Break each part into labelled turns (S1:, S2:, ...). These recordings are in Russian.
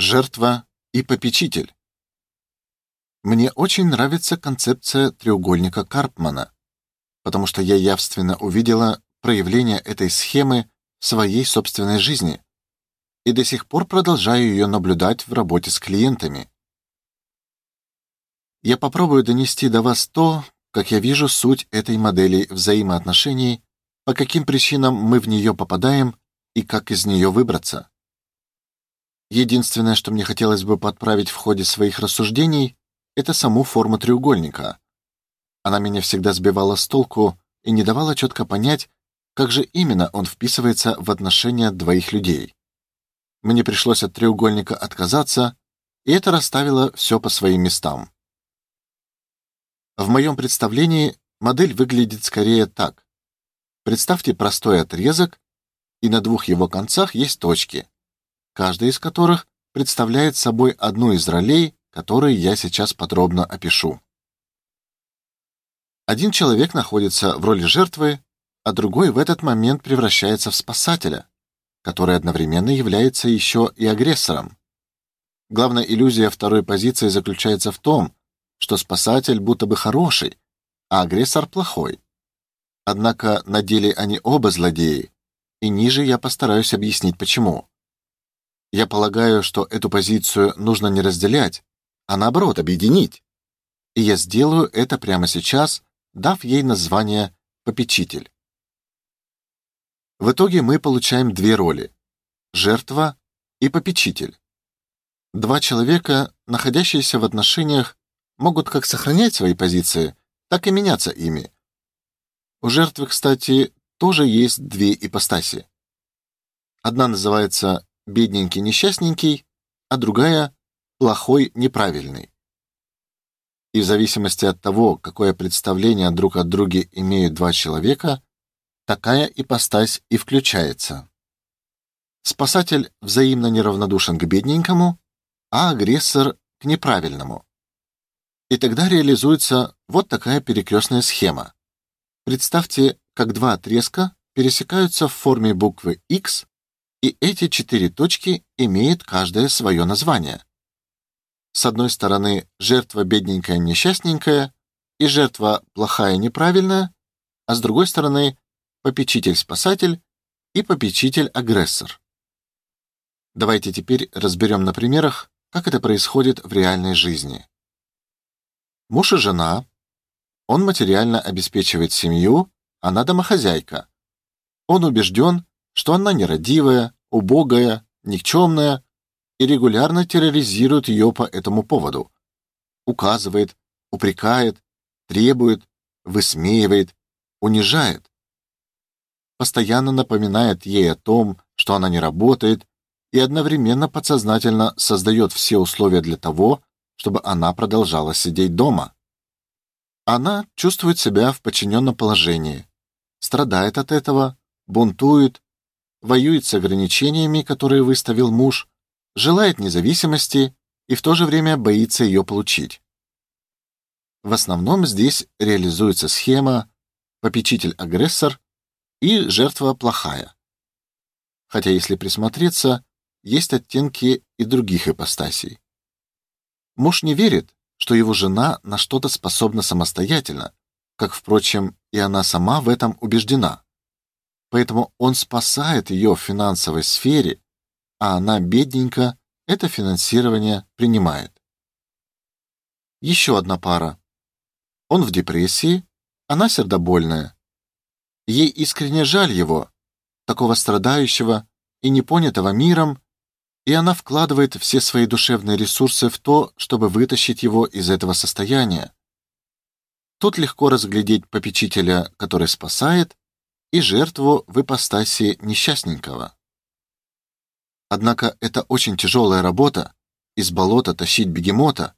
S1: Жертва и попечитель. Мне очень нравится концепция треугольника Карпмана, потому что я явственно увидела проявление этой схемы в своей собственной жизни и до сих пор продолжаю ее наблюдать в работе с клиентами. Я попробую донести до вас то, как я вижу суть этой модели взаимоотношений, по каким причинам мы в нее попадаем и как из нее выбраться. Единственное, что мне хотелось бы подправить в ходе своих рассуждений, это саму форму треугольника. Она меня всегда сбивала с толку и не давала четко понять, как же именно он вписывается в отношения двоих людей. Мне пришлось от треугольника отказаться, и это расставило все по своим местам. В моем представлении модель выглядит скорее так. Представьте простой отрезок, и на двух его концах есть точки, каждая из которых представляет собой одну из ролей, которые я сейчас подробно опишу. Один человек находится в роли жертвы, а другой в этот момент превращается в спасателя, который одновременно является еще и агрессором. Главная иллюзия второй позиции заключается в том, что спасатель будто бы хороший, а агрессор плохой. Однако на деле они оба злодеи, и ниже я постараюсь объяснить почему. Я полагаю, что эту позицию нужно не разделять, а наоборот объединить. И я сделаю это прямо сейчас, дав ей название попечитель. В итоге мы получаем две роли: жертва и попечитель. Два человека, находящиеся в отношениях, могут как сохранять свои позиции, так и меняться ими. У жертвы, кстати, тоже есть две ипостаси. Одна называется бедненький несчастненький, а другая плохой неправильный. И в зависимости от того, какое представление друг о друге имеют два человека, такая ипостась и включается. Спасатель взаимно неравнодушен к бедненькому, а агрессор к неправильному. И тогда реализуется вот такая перекрестная схема. Представьте, как два отрезка пересекаются в форме буквы X, и эти четыре точки имеют каждое свое название. С одной стороны, жертва бедненькая несчастненькая и жертва плохая неправильная, а с другой стороны, попечитель-спасатель и попечитель-агрессор. Давайте теперь разберем на примерах, как это происходит в реальной жизни. Муж и жена. Он материально обеспечивает семью, она домохозяйка. Он убежден, что она нерадивая, убогая, никчемная и регулярно терроризирует ее по этому поводу. Указывает, упрекает, требует, высмеивает, унижает. Постоянно напоминает ей о том, что она не работает, и одновременно подсознательно создает все условия для того, чтобы она продолжала сидеть дома. Она чувствует себя в подчиненном положении, страдает от этого, бунтует, воюет с ограничениями, которые выставил муж, желает независимости и в то же время боится ее получить. В основном здесь реализуется схема попечитель-агрессор и жертва плохая. Хотя если присмотреться, есть оттенки и других ипостасей. Муж не верит, что его жена на что-то способна самостоятельно, как впрочем, и она сама в этом убеждена. Поэтому он спасает ее в финансовой сфере, а она бедненько это финансирование принимает. Еще одна пара. Он в депрессии, она сердобольная. Ей искренне жаль его, такого страдающего и непонятого миром и она вкладывает все свои душевные ресурсы в то, чтобы вытащить его из этого состояния. Тут легко разглядеть попечителя, который спасает, и жертву в ипостаси несчастненького. Однако это очень тяжелая работа из болота тащить бегемота,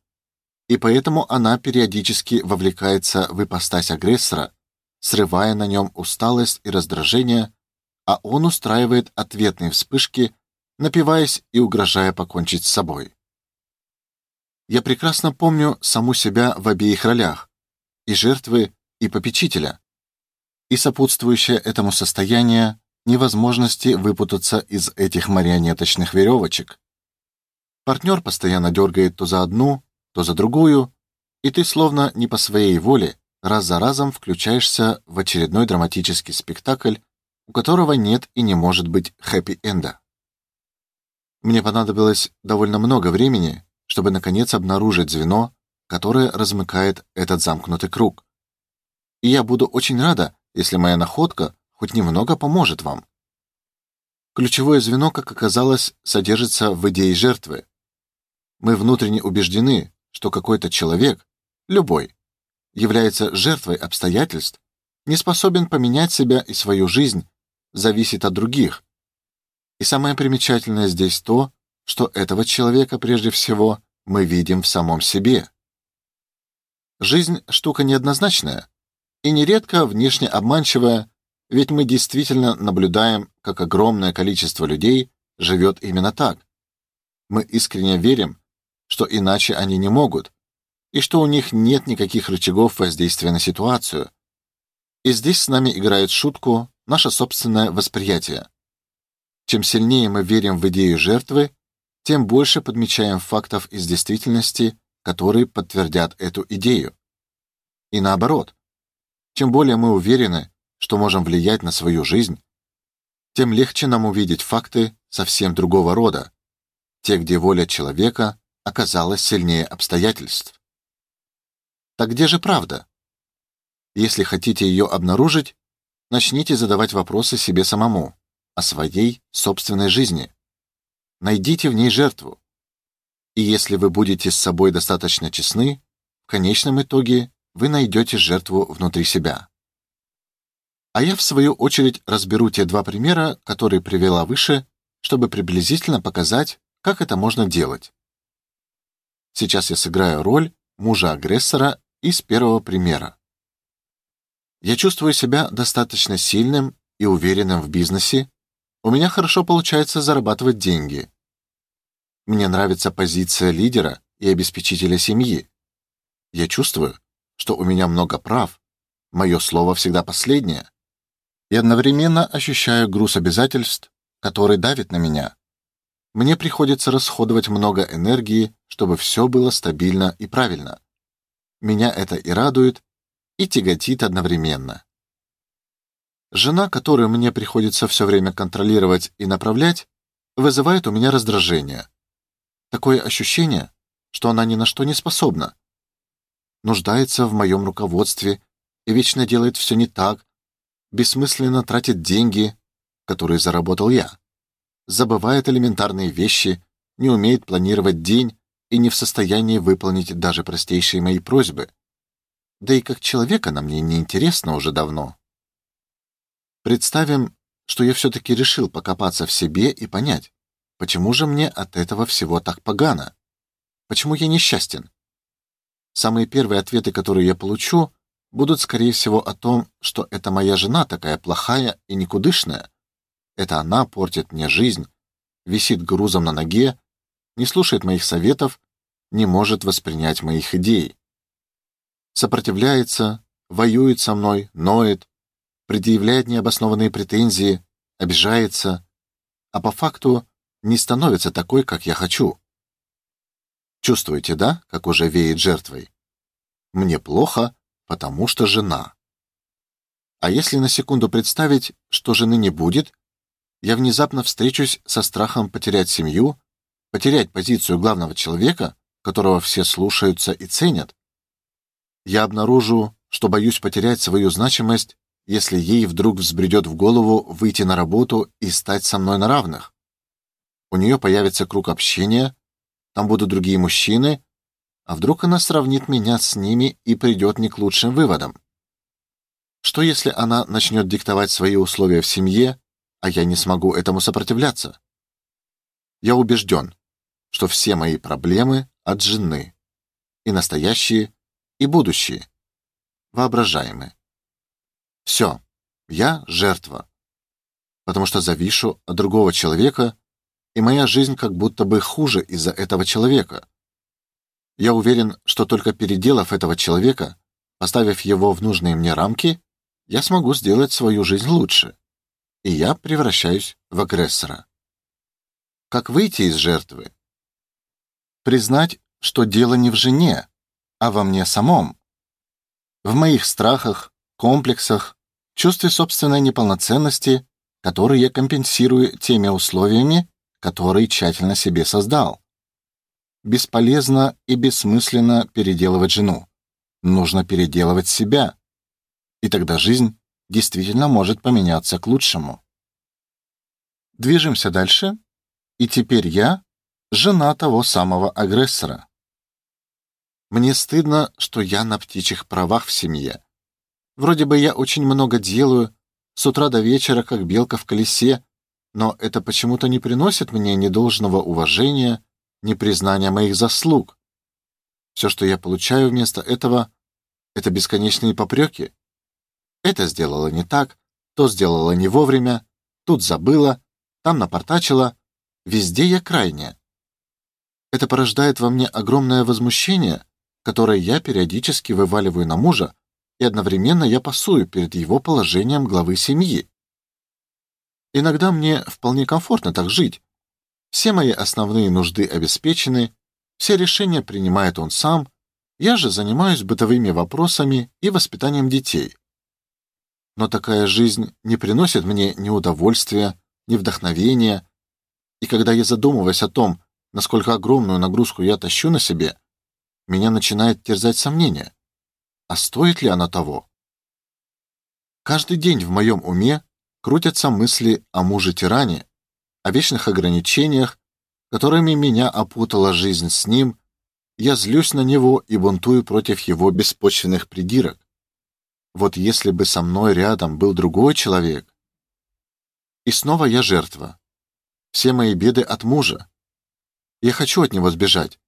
S1: и поэтому она периодически вовлекается в ипостась агрессора, срывая на нем усталость и раздражение, а он устраивает ответные вспышки напиваясь и угрожая покончить с собой. Я прекрасно помню саму себя в обеих ролях: и жертвы, и попечителя. И сопутствующее этому состояние невозможности выпутаться из этих марионеточных веревочек. Партнер постоянно дергает то за одну, то за другую, и ты словно не по своей воле раз за разом включаешься в очередной драматический спектакль, у которого нет и не может быть хэппи-энда. Мне понадобилось довольно много времени, чтобы наконец обнаружить звено, которое размыкает этот замкнутый круг. И я буду очень рада, если моя находка хоть немного поможет вам. Ключевое звено, как оказалось, содержится в идее жертвы. Мы внутренне убеждены, что какой-то человек, любой, является жертвой обстоятельств, не способен поменять себя и свою жизнь, зависит от других. И самое примечательное здесь то, что этого человека прежде всего мы видим в самом себе. Жизнь штука неоднозначная и нередко внешне обманчивая, ведь мы действительно наблюдаем, как огромное количество людей живет именно так. Мы искренне верим, что иначе они не могут, и что у них нет никаких рычагов воздействия на ситуацию. И здесь с нами играет шутку наше собственное восприятие. Чем сильнее мы верим в идею жертвы, тем больше подмечаем фактов из действительности, которые подтвердят эту идею. И наоборот. Чем более мы уверены, что можем влиять на свою жизнь, тем легче нам увидеть факты совсем другого рода, те, где воля человека оказалась сильнее обстоятельств. Так где же правда? Если хотите ее обнаружить, начните задавать вопросы себе самому о своей собственной жизни. Найдите в ней жертву. И если вы будете с собой достаточно честны, в конечном итоге вы найдете жертву внутри себя. А я в свою очередь разберу те два примера, которые привела выше, чтобы приблизительно показать, как это можно делать. Сейчас я сыграю роль мужа-агрессора из первого примера. Я чувствую себя достаточно сильным и уверенным в бизнесе. У меня хорошо получается зарабатывать деньги. Мне нравится позиция лидера и обеспечителя семьи. Я чувствую, что у меня много прав. Мое слово всегда последнее. И одновременно ощущаю груз обязательств, который давит на меня. Мне приходится расходовать много энергии, чтобы все было стабильно и правильно. Меня это и радует, и тяготит одновременно. Жена, которую мне приходится все время контролировать и направлять, вызывает у меня раздражение. Такое ощущение, что она ни на что не способна. Нуждается в моем руководстве и вечно делает все не так, бессмысленно тратит деньги, которые заработал я забывает элементарные вещи, не умеет планировать день и не в состоянии выполнить даже простейшие мои просьбы. Да и как человек она мне не интересна уже давно. Представим, что я все таки решил покопаться в себе и понять, почему же мне от этого всего так погано? Почему я несчастен? Самые первые ответы, которые я получу, будут скорее всего о том, что это моя жена такая плохая и никудышная, это она портит мне жизнь, висит грузом на ноге, не слушает моих советов, не может воспринять моих идей. Сопротивляется, воюет со мной, ноет, предъявляет необоснованные претензии, обижается, а по факту не становится такой, как я хочу. Чувствуете, да, как уже веет жертвой? Мне плохо, потому что жена. А если на секунду представить, что жены не будет, я внезапно встречусь со страхом потерять семью, потерять позицию главного человека, которого все слушаются и ценят. Я обнаружу, что боюсь потерять свою значимость, если ей вдруг взбредет в голову выйти на работу и стать со мной на равных. У нее появится круг общения, там будут другие мужчины, а вдруг она сравнит меня с ними и придет не к лучшим выводам. Что если она начнет диктовать свои условия в семье, а я не смогу этому сопротивляться. Я убежден, что все мои проблемы от жены, и настоящие, и будущие, воображаемые. Все, я жертва, потому что завишу от другого человека, и моя жизнь как будто бы хуже из-за этого человека. Я уверен, что только переделав этого человека, поставив его в нужные мне рамки, я смогу сделать свою жизнь лучше и я превращаюсь в агрессора. Как выйти из жертвы? Признать, что дело не в жене, а во мне самом. В моих страхах, комплексах, чувстве собственной неполноценности, которые я компенсирую теми условиями, которые тщательно себе создал. Бесполезно и бессмысленно переделывать жену. Нужно переделывать себя. И тогда жизнь действительно может поменяться к лучшему. Движемся дальше. И теперь я жена того самого агрессора. Мне стыдно, что я на птичьих правах в семье. Вроде бы я очень много делаю, с утра до вечера как белка в колесе, но это почему-то не приносит мне ни должного уважения, ни признания моих заслуг. Все, что я получаю вместо этого, это бесконечные попреки. Это сделала не так, то сделала не вовремя, тут забыла, там напортачила, везде я крайняя. Это порождает во мне огромное возмущение, которое я периодически вываливаю на мужа, и одновременно я пасую перед его положением главы семьи. Иногда мне вполне комфортно так жить. Все мои основные нужды обеспечены, все решения принимает он сам, я же занимаюсь бытовыми вопросами и воспитанием детей. Но такая жизнь не приносит мне ни удовольствия, ни вдохновения, и когда я задумываюсь о том, насколько огромную нагрузку я тащу на себе, меня начинает терзать сомнение. А стоит ли она того? Каждый день в моем уме крутятся мысли о муже-тиране, о вечных ограничениях, которыми меня опутала жизнь с ним. Я злюсь на него и бунтую против его беспочвенных придирок. Вот если бы со мной рядом был другой человек. И снова я жертва. Все мои беды от мужа. Я хочу от него сбежать,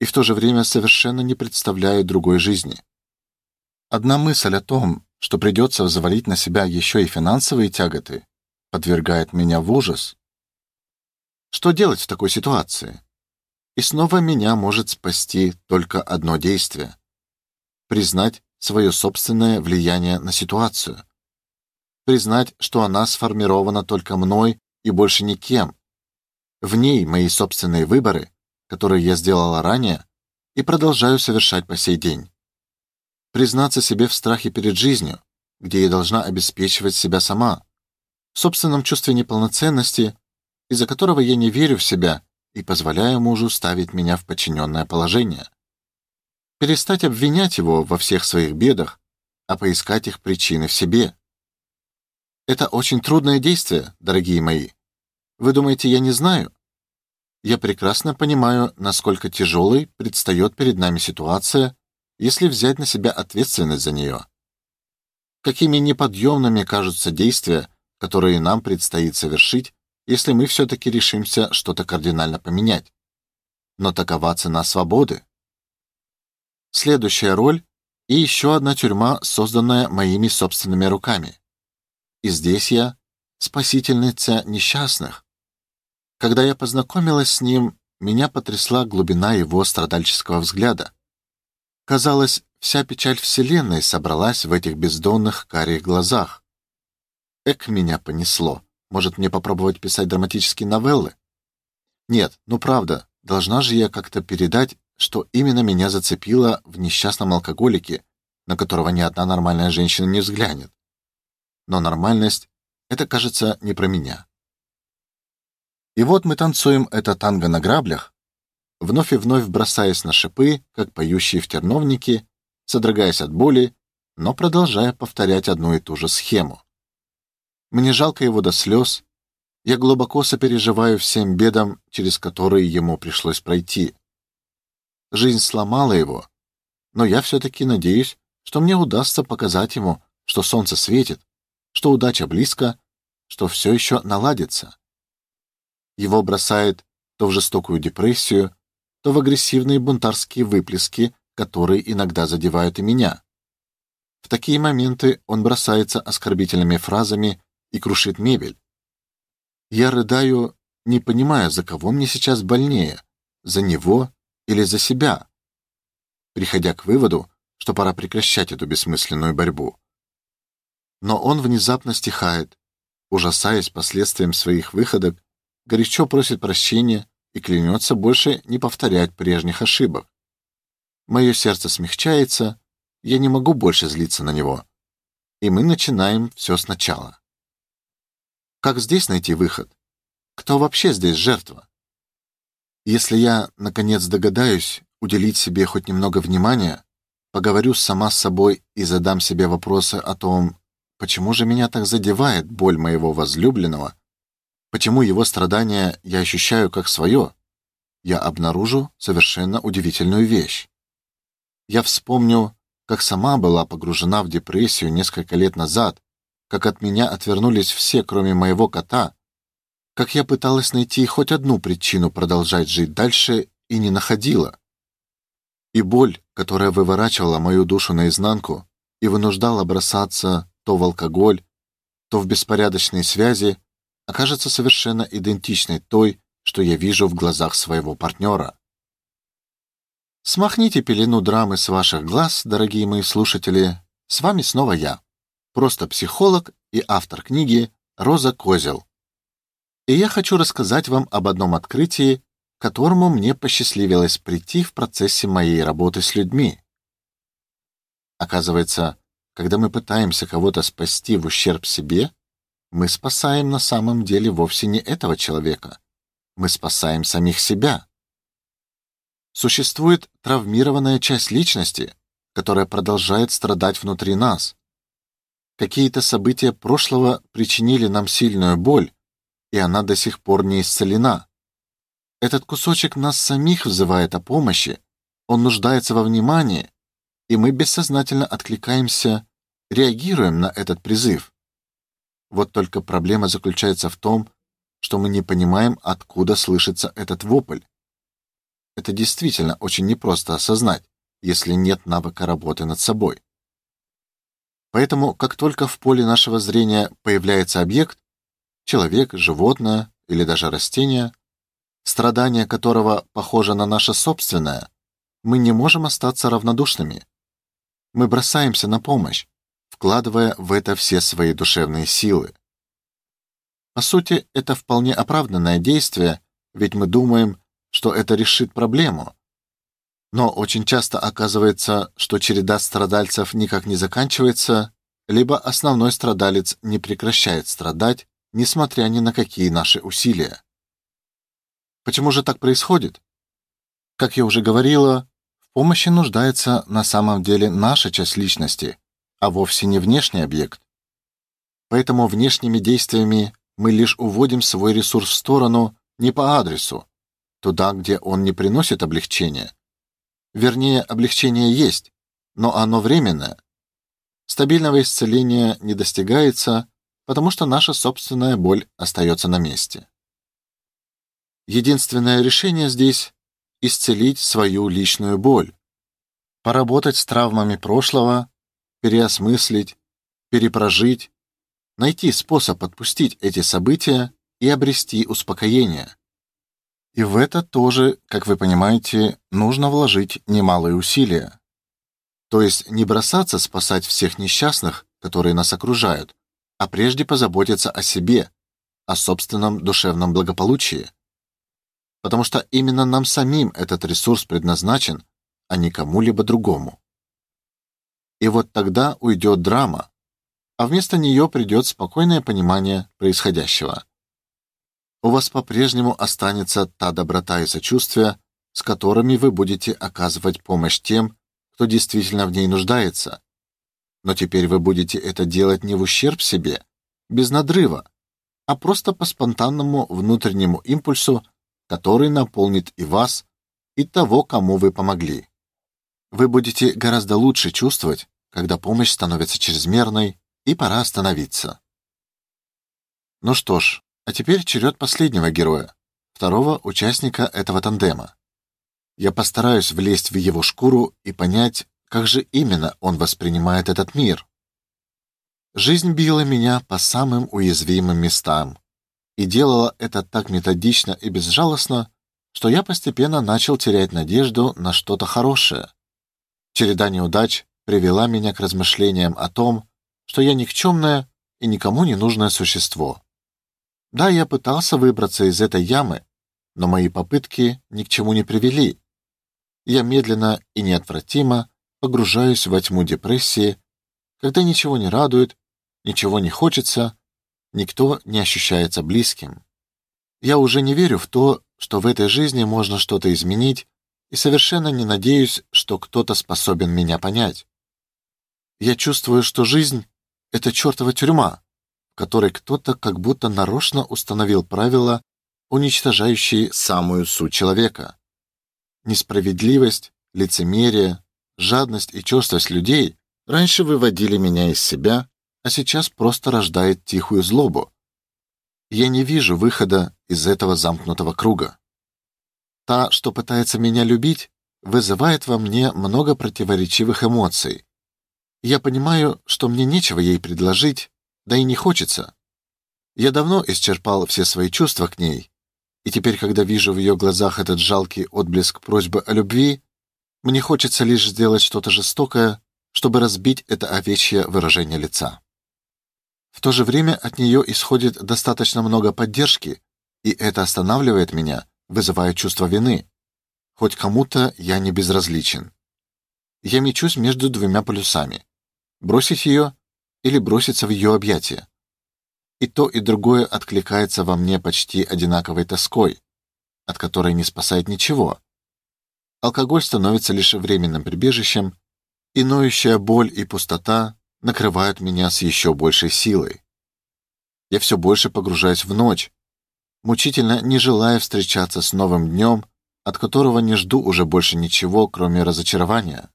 S1: и в то же время совершенно не представляю другой жизни. Одна мысль о том, что придется взвалить на себя еще и финансовые тяготы, подвергает меня в ужас. Что делать в такой ситуации? И снова меня может спасти только одно действие: признать свое собственное влияние на ситуацию. Признать, что она сформирована только мной и больше никем, в ней мои собственные выборы, которые я сделала ранее и продолжаю совершать по сей день. Признаться себе в страхе перед жизнью, где я должна обеспечивать себя сама, в собственном чувстве неполноценности, из-за которого я не верю в себя и позволяю мужу ставить меня в подчиненное положение. Перестать обвинять его во всех своих бедах, а поискать их причины в себе. Это очень трудное действие, дорогие мои. Вы думаете, я не знаю? Я прекрасно понимаю, насколько тяжелой предстает перед нами ситуация, если взять на себя ответственность за нее. Какими неподъемными кажутся действия, которые нам предстоит совершить, если мы все таки решимся что-то кардинально поменять. Но такова цена свободы. Следующая роль и еще одна тюрьма, созданная моими собственными руками. И здесь я спасительница несчастных, когда я познакомилась с ним, меня потрясла глубина его страдальческого взгляда. Казалось, вся печаль вселенной собралась в этих бездонных карих глазах. Эк меня понесло. Может, мне попробовать писать драматические новеллы? Нет, ну правда, должна же я как-то передать, что именно меня зацепило в несчастном алкоголике, на которого ни одна нормальная женщина не взглянет. Но нормальность это, кажется, не про меня. И вот мы танцуем это танго на граблях, вновь и вновь бросаясь на шипы, как поющие в терновнике, содрогаясь от боли, но продолжая повторять одну и ту же схему. Мне жалко его до слез. Я глубоко сопереживаю всем бедам, через которые ему пришлось пройти. Жизнь сломала его, но я все таки надеюсь, что мне удастся показать ему, что солнце светит, что удача близко, что все еще наладится. Его бросает то в жестокую депрессию, то в агрессивные бунтарские выплески, которые иногда задевают и меня. В такие моменты он бросается оскорбительными фразами и крушит мебель. Я рыдаю, не понимая, за кого мне сейчас больнее, за него или за себя, приходя к выводу, что пора прекращать эту бессмысленную борьбу. Но он внезапно стихает, ужасаясь последствиям своих выходок горячо просит прощения и клянется больше не повторять прежних ошибок. Мое сердце смягчается, я не могу больше злиться на него. И мы начинаем все сначала. Как здесь найти выход? Кто вообще здесь жертва? Если я наконец догадаюсь уделить себе хоть немного внимания, поговорю сама с собой и задам себе вопросы о том, почему же меня так задевает боль моего возлюбленного, почему его страдания я ощущаю как свое, я обнаружу совершенно удивительную вещь. Я вспомню, как сама была погружена в депрессию несколько лет назад, как от меня отвернулись все, кроме моего кота, как я пыталась найти хоть одну причину продолжать жить дальше и не находила. И боль, которая выворачивала мою душу наизнанку и вынуждала бросаться то в алкоголь, то в беспорядочные связи, окажется совершенно идентичной той, что я вижу в глазах своего партнера. Смахните пелену драмы с ваших глаз, дорогие мои слушатели. С вами снова я, просто психолог и автор книги Роза Козел. И я хочу рассказать вам об одном открытии, к которому мне посчастливилось прийти в процессе моей работы с людьми. Оказывается, когда мы пытаемся кого-то спасти в ущерб себе, мы спасаем на самом деле вовсе не этого человека. Мы спасаем самих себя. Существует травмированная часть личности, которая продолжает страдать внутри нас. Какие-то события прошлого причинили нам сильную боль, и она до сих пор не исцелена. Этот кусочек нас самих взывает о помощи, он нуждается во внимании, и мы бессознательно откликаемся, реагируем на этот призыв. Вот только проблема заключается в том, что мы не понимаем, откуда слышится этот вопль. Это действительно очень непросто осознать, если нет навыка работы над собой. Поэтому, как только в поле нашего зрения появляется объект, человек, животное или даже растение, страдание которого похоже на наше собственное, мы не можем остаться равнодушными. Мы бросаемся на помощь, вкладывая в это все свои душевные силы. По сути, это вполне оправданное действие, ведь мы думаем, что это решит проблему. Но очень часто оказывается, что череда страдальцев никак не заканчивается, либо основной страдалец не прекращает страдать, несмотря ни на какие наши усилия. Почему же так происходит? Как я уже говорила, в помощи нуждается на самом деле наша часть личности, а вовсе не внешний объект. Поэтому внешними действиями мы лишь уводим свой ресурс в сторону не по адресу, туда, где он не приносит облегчения. Вернее, облегчение есть, но оно временное. Стабильного исцеления не достигается, потому что наша собственная боль остается на месте. Единственное решение здесь исцелить свою личную боль, поработать с травмами прошлого, переосмыслить, перепрожить, найти способ отпустить эти события и обрести успокоение. И в это тоже, как вы понимаете, нужно вложить немалые усилия. То есть не бросаться спасать всех несчастных, которые нас окружают, а прежде позаботиться о себе, о собственном душевном благополучии. Потому что именно нам самим этот ресурс предназначен, а не кому-либо другому. И вот тогда уйдет драма, а вместо нее придет спокойное понимание происходящего у вас по-прежнему останется та доброта и сочувствие, с которыми вы будете оказывать помощь тем, кто действительно в ней нуждается. Но теперь вы будете это делать не в ущерб себе, без надрыва, а просто по спонтанному внутреннему импульсу, который наполнит и вас, и того, кому вы помогли. Вы будете гораздо лучше чувствовать, когда помощь становится чрезмерной, и пора остановиться. Ну что ж, а теперь черед последнего героя, второго участника этого тандема. Я постараюсь влезть в его шкуру и понять, как же именно он воспринимает этот мир. Жизнь била меня по самым уязвимым местам и делала это так методично и безжалостно, что я постепенно начал терять надежду на что-то хорошее. Череда неудач привела меня к размышлениям о том, что я никчемное и никому не нужное существо. Да, я пытался выбраться из этой ямы, но мои попытки ни к чему не привели. Я медленно и неотвратимо погружаюсь во тьму депрессии, когда ничего не радует, ничего не хочется, никто не ощущается близким. Я уже не верю в то, что в этой жизни можно что-то изменить, и совершенно не надеюсь, что кто-то способен меня понять. Я чувствую, что жизнь это чертова тюрьма, в которой кто-то как будто нарочно установил правила, уничтожающие самую суть человека. Несправедливость, лицемерие, жадность и черствость людей раньше выводили меня из себя, а сейчас просто рождает тихую злобу. Я не вижу выхода из этого замкнутого круга. Та, что пытается меня любить, вызывает во мне много противоречивых эмоций. Я понимаю, что мне нечего ей предложить, да и не хочется. Я давно исчерпал все свои чувства к ней, и теперь, когда вижу в ее глазах этот жалкий отблеск просьбы о любви, мне хочется лишь сделать что-то жестокое, чтобы разбить это овечье выражение лица. В то же время от нее исходит достаточно много поддержки, и это останавливает меня, вызывая чувство вины. Хоть кому-то я не безразличен. Я мечусь между двумя полюсами: бросить ее или броситься в ее объятия. И то, и другое откликается во мне почти одинаковой тоской, от которой не спасает ничего. Алкоголь становится лишь временным прибежищем, и ноющая боль и пустота накрывают меня с еще большей силой. Я все больше погружаюсь в ночь, мучительно не желая встречаться с новым днем, от которого не жду уже больше ничего, кроме разочарования.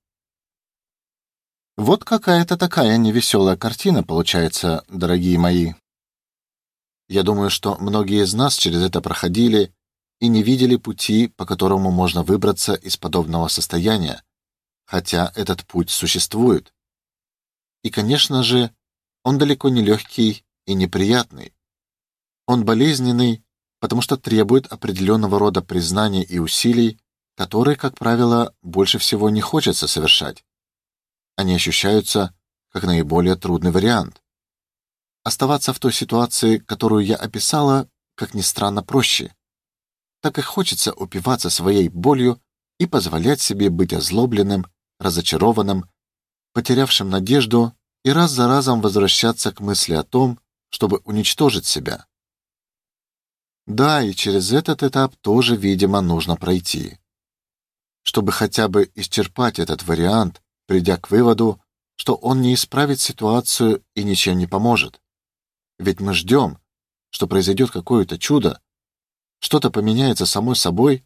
S1: Вот какая-то такая невеселая картина получается, дорогие мои. Я думаю, что многие из нас через это проходили и не видели пути, по которому можно выбраться из подобного состояния, хотя этот путь существует. И, конечно же, он далеко не легкий и неприятный. Он болезненный, потому что требует определенного рода признания и усилий, которые, как правило, больше всего не хочется совершать. Они ощущаются как наиболее трудный вариант. Оставаться в той ситуации, которую я описала, как ни странно, проще. Так и хочется упиваться своей болью и позволять себе быть озлобленным, разочарованным, потерявшим надежду и раз за разом возвращаться к мысли о том, чтобы уничтожить себя. Да, и через этот этап тоже, видимо, нужно пройти. Чтобы хотя бы исчерпать этот вариант, придя к выводу, что он не исправит ситуацию и ничем не поможет. Ведь мы ждем, что произойдет какое-то чудо, что-то поменяется само собой,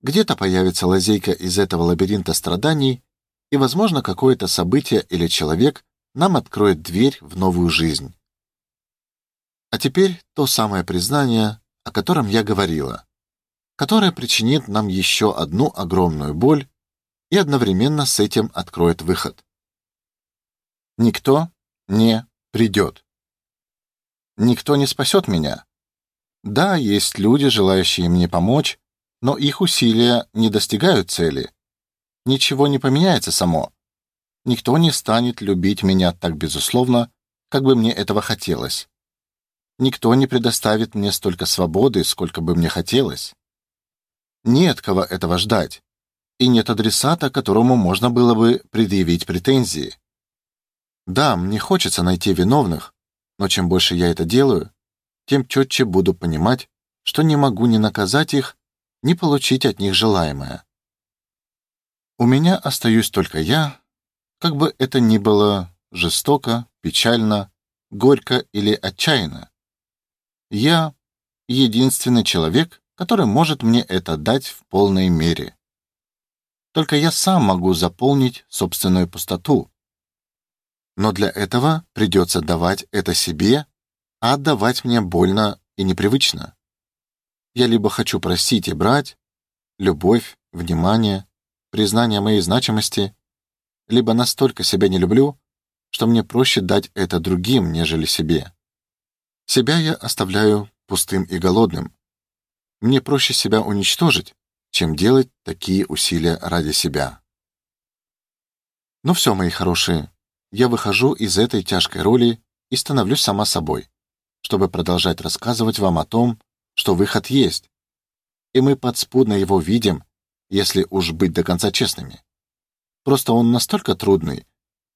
S1: где-то появится лазейка из этого лабиринта страданий, и, возможно, какое-то событие или человек нам откроет дверь в новую жизнь. А теперь то самое признание, о котором я говорила, которое причинит нам еще одну огромную боль и одновременно с этим откроет выход. Никто не придет. Никто не спасет меня. Да, есть люди, желающие мне помочь, но их усилия не достигают цели ничего не поменяется само. Никто не станет любить меня так безусловно, как бы мне этого хотелось. Никто не предоставит мне столько свободы, сколько бы мне хотелось. Нет кого этого ждать, и нет адресата, которому можно было бы предъявить претензии. Да, мне хочется найти виновных, но чем больше я это делаю, тем четче буду понимать, что не могу ни наказать их, ни получить от них желаемое. У меня остаюсь только я, как бы это ни было жестоко, печально, горько или отчаянно. Я единственный человек, который может мне это дать в полной мере. Только я сам могу заполнить собственную пустоту. Но для этого придется давать это себе, а отдавать мне больно и непривычно. Я либо хочу просить и брать любовь, внимание, признание моей значимости, либо настолько себя не люблю, что мне проще дать это другим, нежели себе. Себя я оставляю пустым и голодным. Мне проще себя уничтожить, чем делать такие усилия ради себя. Ну все, мои хорошие, я выхожу из этой тяжкой роли и становлюсь сама собой, чтобы продолжать рассказывать вам о том, что выход есть. и мы подспудно его видим, если уж быть до конца честными. Просто он настолько трудный,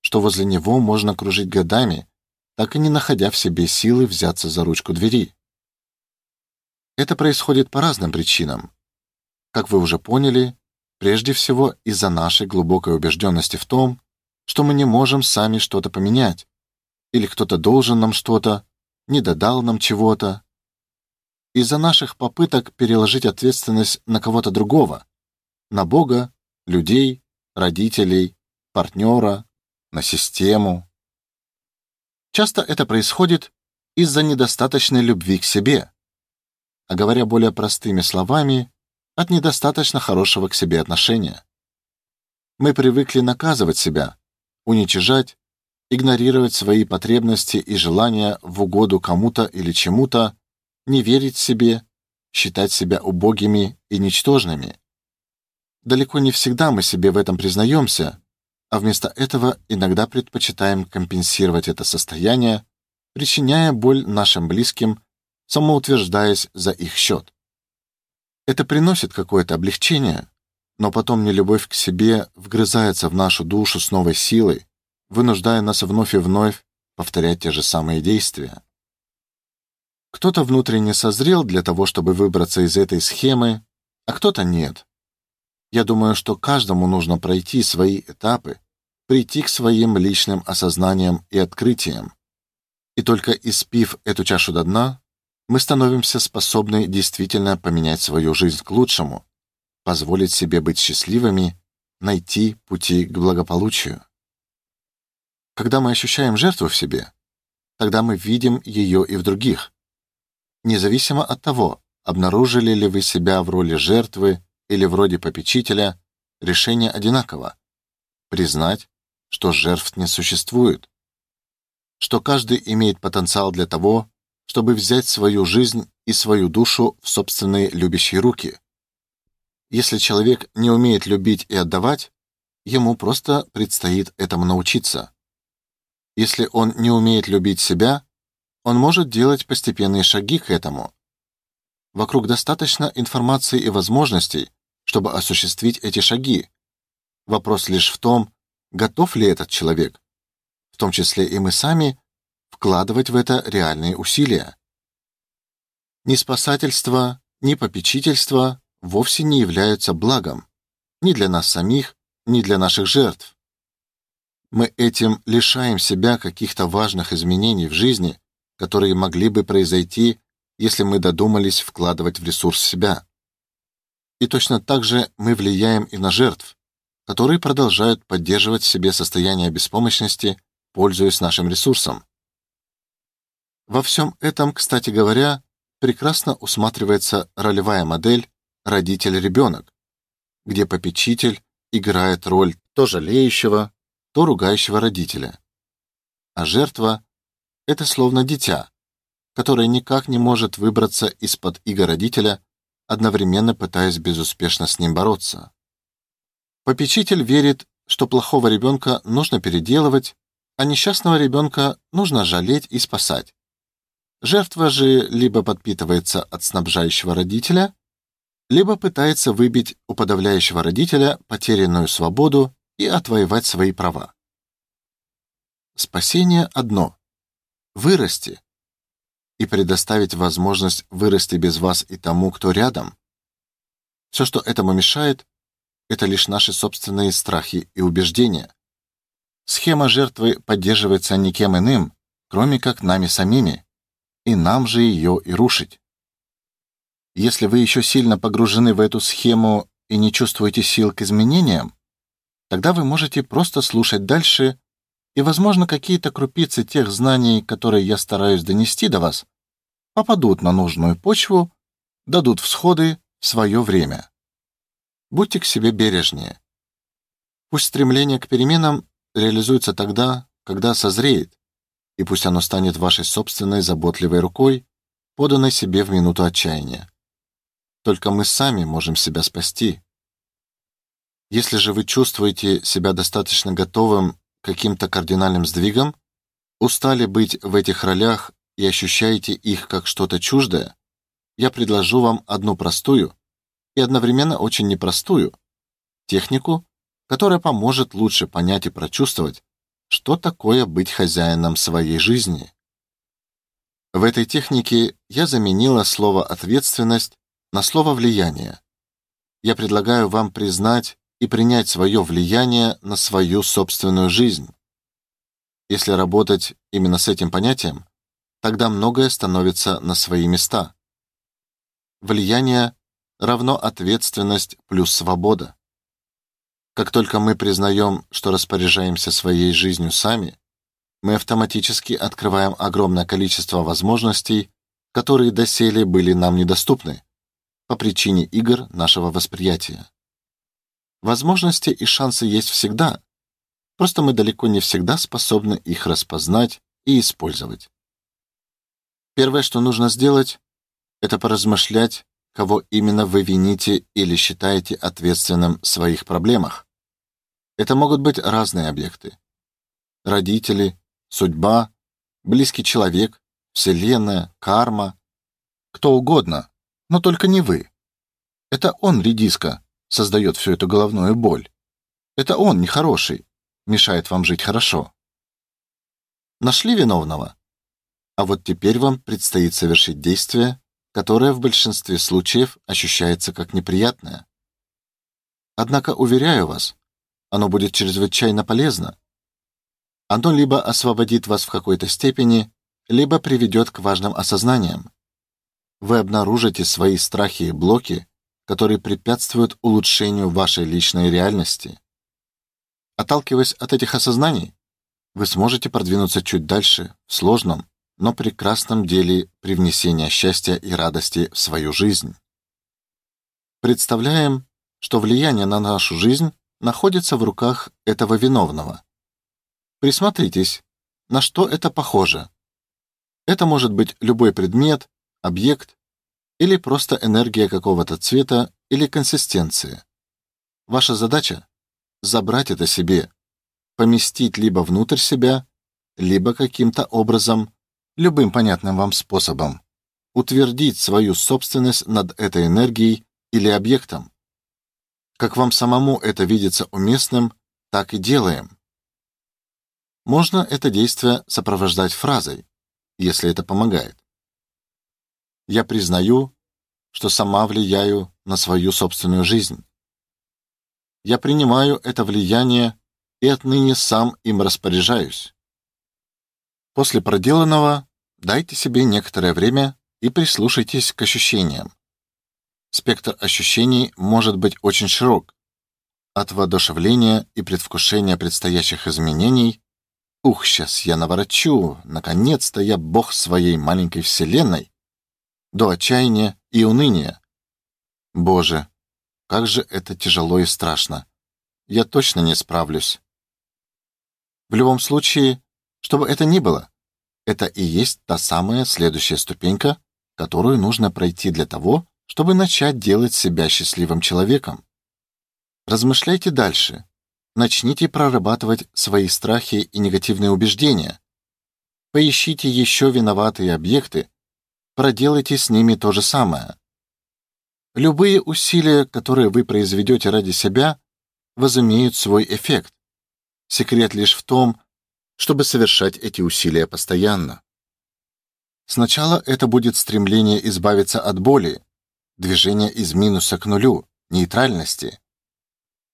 S1: что возле него можно кружить годами, так и не находя в себе силы взяться за ручку двери. Это происходит по разным причинам. Как вы уже поняли, прежде всего из-за нашей глубокой убежденности в том, что мы не можем сами что-то поменять, или кто-то должен нам что-то, не додал нам чего-то. Из-за наших попыток переложить ответственность на кого-то другого, на Бога, людей, родителей, партнера, на систему. Часто это происходит из-за недостаточной любви к себе. А говоря более простыми словами, от недостаточно хорошего к себе отношения. Мы привыкли наказывать себя, уничижать, игнорировать свои потребности и желания в угоду кому-то или чему-то, не верить себе, считать себя убогими и ничтожными. Далеко не всегда мы себе в этом признаемся, а вместо этого иногда предпочитаем компенсировать это состояние, причиняя боль нашим близким, самоутверждаясь за их счет. Это приносит какое-то облегчение, но потом нелюбовь к себе вгрызается в нашу душу с новой силой, вынуждая нас вновь и вновь повторять те же самые действия. Кто-то внутренне созрел для того, чтобы выбраться из этой схемы, а кто-то нет. Я думаю, что каждому нужно пройти свои этапы, прийти к своим личным осознаниям и открытиям. И только испив эту чашу до дна, мы становимся способны действительно поменять свою жизнь к лучшему, позволить себе быть счастливыми, найти пути к благополучию. Когда мы ощущаем жертву в себе, тогда мы видим ее и в других. Независимо от того, обнаружили ли вы себя в роли жертвы или вроде попечителя, решение одинаково признать, что жертв не существует, что каждый имеет потенциал для того, чтобы взять свою жизнь и свою душу в собственные любящие руки. Если человек не умеет любить и отдавать, ему просто предстоит этому научиться. Если он не умеет любить себя, он может делать постепенные шаги к этому. Вокруг достаточно информации и возможностей, чтобы осуществить эти шаги. Вопрос лишь в том, готов ли этот человек, в том числе и мы сами, вкладывать в это реальные усилия. Ни спасательство, ни попечительство вовсе не являются благом ни для нас самих, ни для наших жертв. Мы этим лишаем себя каких-то важных изменений в жизни, которые могли бы произойти, если мы додумались вкладывать в ресурс себя. И точно так же мы влияем и на жертв, которые продолжают поддерживать в себе состояние беспомощности, пользуясь нашим ресурсом. Во всем этом, кстати говоря, прекрасно усматривается ролевая модель родитель-ребенок, где попечитель играет роль то жалеющего, то ругающего родителя. А жертва это словно дитя, которое никак не может выбраться из-под иго родителя одновременно пытаясь безуспешно с ним бороться. Попечитель верит, что плохого ребенка нужно переделывать, а несчастного ребенка нужно жалеть и спасать. Жертва же либо подпитывается от снабжающего родителя, либо пытается выбить у подавляющего родителя потерянную свободу и отвоевать свои права. Спасение одно вырасти, и предоставить возможность вырасти без вас и тому, кто рядом. Все, что этому мешает, это лишь наши собственные страхи и убеждения. Схема жертвы поддерживается никем иным, кроме как нами самими, и нам же ее и рушить. Если вы еще сильно погружены в эту схему и не чувствуете сил к изменениям, тогда вы можете просто слушать дальше и, возможно, какие-то крупицы тех знаний, которые я стараюсь донести до вас, попадут на нужную почву, дадут всходы в свое время. Будьте к себе бережнее. Пусть стремление к переменам реализуется тогда, когда созреет, и пусть оно станет вашей собственной заботливой рукой, поданной себе в минуту отчаяния. Только мы сами можем себя спасти. Если же вы чувствуете себя достаточно готовым каким-то кардинальным сдвигом, устали быть в этих ролях и ощущаете их как что-то чуждое, я предложу вам одну простую, и одновременно очень непростую технику, которая поможет лучше понять и прочувствовать, что такое быть хозяином своей жизни. В этой технике я заменила слово ответственность на слово влияние. Я предлагаю вам признать и принять свое влияние на свою собственную жизнь. Если работать именно с этим понятием, тогда многое становится на свои места. Влияние равно ответственность плюс свобода. Как только мы признаем, что распоряжаемся своей жизнью сами, мы автоматически открываем огромное количество возможностей, которые доселе были нам недоступны по причине игр нашего восприятия. Возможности и шансы есть всегда, просто мы далеко не всегда способны их распознать и использовать. Первое, что нужно сделать, это поразмышлять, кого именно вы вините или считаете ответственным в своих проблемах. Это могут быть разные объекты. Родители, судьба, близкий человек, вселенная, карма, кто угодно, но только не вы. Это он, редиска, создает всю эту головную боль. Это он нехороший, мешает вам жить хорошо. Нашли виновного? А вот теперь вам предстоит совершить действие, которое в большинстве случаев ощущается как неприятное. Однако уверяю вас, оно будет чрезвычайно полезно. Оно либо освободит вас в какой-то степени, либо приведет к важным осознаниям. Вы обнаружите свои страхи и блоки, которые препятствуют улучшению вашей личной реальности. Отталкиваясь от этих осознаний, вы сможете продвинуться чуть дальше в сложном, но прекрасном деле привнесения счастья и радости в свою жизнь. Представляем, что влияние на нашу жизнь находится в руках этого виновного. Присмотритесь, на что это похоже. Это может быть любой предмет, объект или просто энергия какого-то цвета или консистенции. Ваша задача забрать это себе, поместить либо внутрь себя, либо каким-то образом, любым понятным вам способом, утвердить свою собственность над этой энергией или объектом. Как вам самому это видится уместным, так и делаем. Можно это действие сопровождать фразой, если это помогает. Я признаю, что сама влияю на свою собственную жизнь. Я принимаю это влияние и отныне сам им распоряжаюсь. После проделанного дайте себе некоторое время и прислушайтесь к ощущениям. Спектр ощущений может быть очень широк. От воодушевления и предвкушения предстоящих изменений Ух, сейчас я наворочу, наконец-то я бог своей маленькой вселенной. До отчаяния и уныния. Боже, как же это тяжело и страшно. Я точно не справлюсь. В любом случае, чтобы это ни было, это и есть та самая следующая ступенька, которую нужно пройти для того, чтобы начать делать себя счастливым человеком. Размышляйте дальше. Начните прорабатывать свои страхи и негативные убеждения. Поищите еще виноватые объекты, проделайте с ними то же самое. Любые усилия, которые вы произведете ради себя, возымеют свой эффект. Секрет лишь в том, чтобы совершать эти усилия постоянно. Сначала это будет стремление избавиться от боли, движение из минуса к нулю, нейтральности.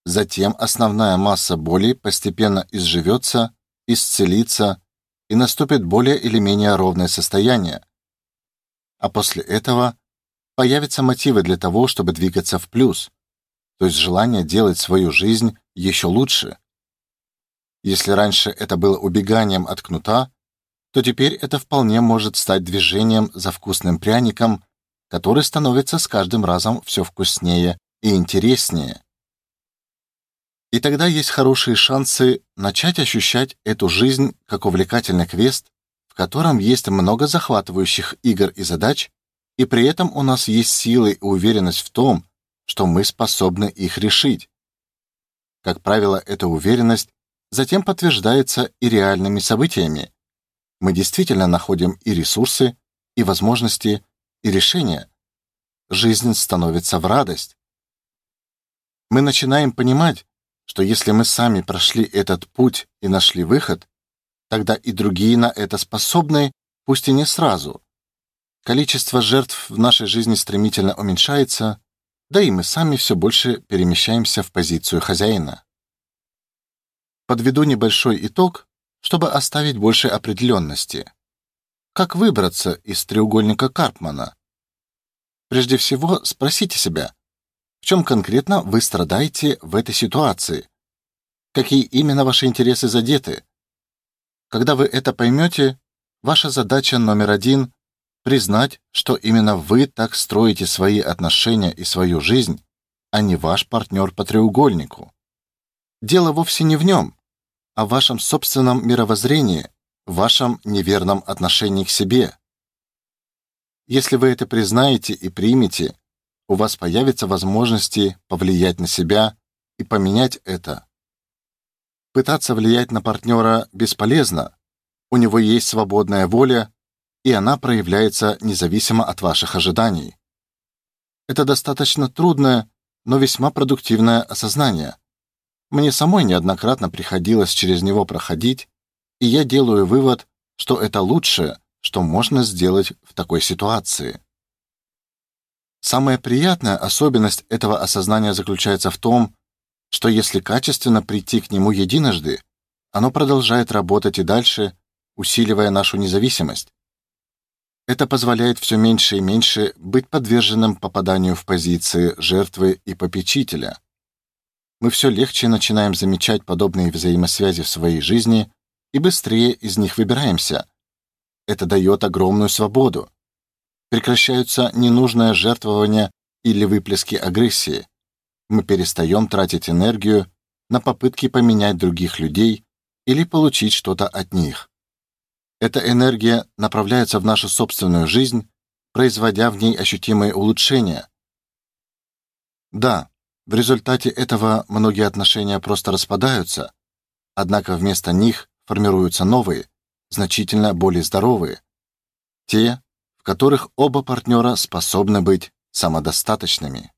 S1: Затем основная масса боли постепенно изживется, исцелится и наступит более или менее ровное состояние. А после этого появятся мотивы для того, чтобы двигаться в плюс, то есть желание делать свою жизнь еще лучше. Если раньше это было убеганием от кнута, то теперь это вполне может стать движением за вкусным пряником который становится с каждым разом все вкуснее и интереснее. И тогда есть хорошие шансы начать ощущать эту жизнь как увлекательный квест, в котором есть много захватывающих игр и задач, и при этом у нас есть силы и уверенность в том, что мы способны их решить. Как правило, эта уверенность затем подтверждается и реальными событиями. Мы действительно находим и ресурсы, и возможности, и решения. Жизнь становится в радость, Мы начинаем понимать, что если мы сами прошли этот путь и нашли выход, тогда и другие на это способны, пусть и не сразу. Количество жертв в нашей жизни стремительно уменьшается, да и мы сами все больше перемещаемся в позицию хозяина. Подведу небольшой итог, чтобы оставить больше определенности. Как выбраться из треугольника Карпмана? Прежде всего, спросите себя, в чем конкретно вы страдаете в этой ситуации? Какие именно ваши интересы задеты? Когда вы это поймете, ваша задача номер один — признать, что именно вы так строите свои отношения и свою жизнь, а не ваш партнер по треугольнику. Дело вовсе не в нем, а в вашем собственном мировоззрении, вашем неверном отношении к себе. Если вы это признаете и примете, у вас появятся возможности повлиять на себя и поменять это. Пытаться влиять на партнера бесполезно. У него есть свободная воля, и она проявляется независимо от ваших ожиданий. Это достаточно трудное, но весьма продуктивное осознание. Мне самой неоднократно приходилось через него проходить, и я делаю вывод, что это лучшее, что можно сделать в такой ситуации. Самая приятная особенность этого осознания заключается в том, что если качественно прийти к нему единожды, оно продолжает работать и дальше, усиливая нашу независимость. Это позволяет все меньше и меньше быть подверженным попаданию в позиции жертвы и попечителя. Мы все легче начинаем замечать подобные взаимосвязи в своей жизни и быстрее из них выбираемся. Это дает огромную свободу прекращаются ненужное жертвование или выплески агрессии. Мы перестаем тратить энергию на попытки поменять других людей или получить что-то от них. Эта энергия направляется в нашу собственную жизнь, производя в ней ощутимые улучшения. Да, в результате этого многие отношения просто распадаются, однако вместо них формируются новые, значительно более здоровые. Те, в которых оба партнера способны быть самодостаточными.